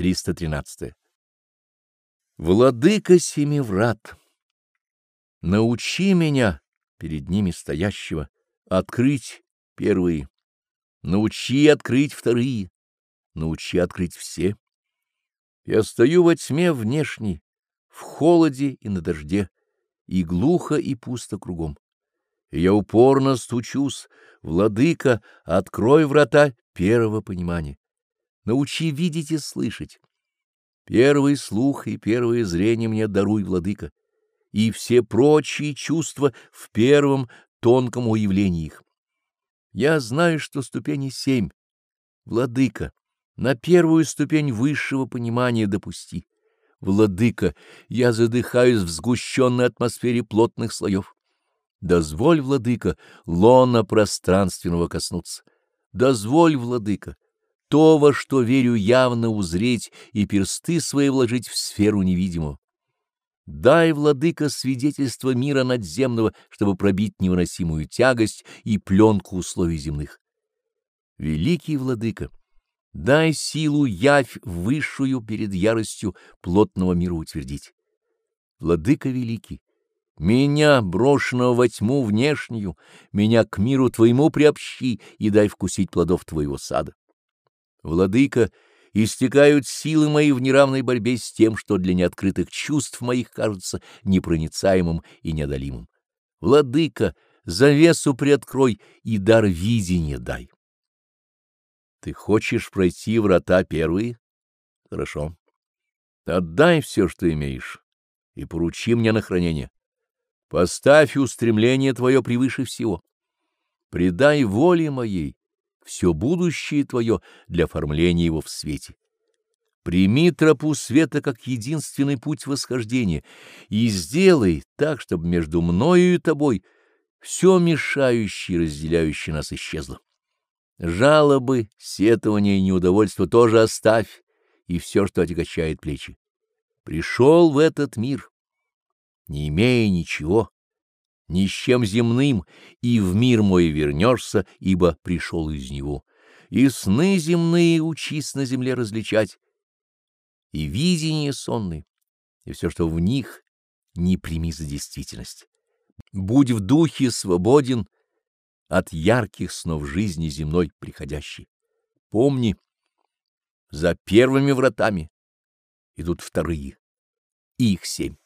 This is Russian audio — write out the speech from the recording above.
313. Владыка семи врат, научи меня, перед ними стоящего, открыть первые, научи открыть вторые, научи открыть все. Я стою во тьме внешней, в холоде и на дожде, и глухо и пусто кругом. Я упорно стучусь, владыка, открой врата первого понимания. Научи видеть и слышать. Первый слух и первое зрение мне даруй, владыка, и все прочие чувства в первом тонком уявлении их. Я знаю, что ступени семь. Владыка, на первую ступень высшего понимания допусти. Владыка, я задыхаюсь в сгущенной атмосфере плотных слоев. Дозволь, владыка, лона пространственного коснуться. Дозволь, владыка, то, во что верю, явно узреть и персты свои вложить в сферу невидимого. Дай, владыка, свидетельство мира надземного, чтобы пробить невыносимую тягость и пленку условий земных. Великий владыка, дай силу явь высшую перед яростью плотного мира утвердить. Владыка великий, меня, брошенного во тьму внешнюю, меня к миру твоему приобщи и дай вкусить плодов твоего сада. Владыка, истекают силы мои в неравной борьбе с тем, что для неоткрытых чувств моих кажется непроницаемым и неодолимым. Владыка, завесу приоткрой и дар видения дай. Ты хочешь пройти врата первые? Хорошо. Отдай все, что имеешь, и поручи мне на хранение. Поставь устремление твое превыше всего. Предай воле моей все будущее твое для оформления его в свете. Прими тропу света как единственный путь восхождения и сделай так, чтобы между мною и тобой все мешающее и разделяющее нас исчезло. Жалобы, сетования и неудовольство тоже оставь, и все, что отягощает плечи. Пришел в этот мир не имея ничего, ни с чем земным, и в мир мой вернешься, ибо пришел из него. И сны земные учись на земле различать, и видение сонные, и все, что в них, не прими за действительность. Будь в духе свободен от ярких снов жизни земной приходящей. Помни, за первыми вратами идут вторые, их семь.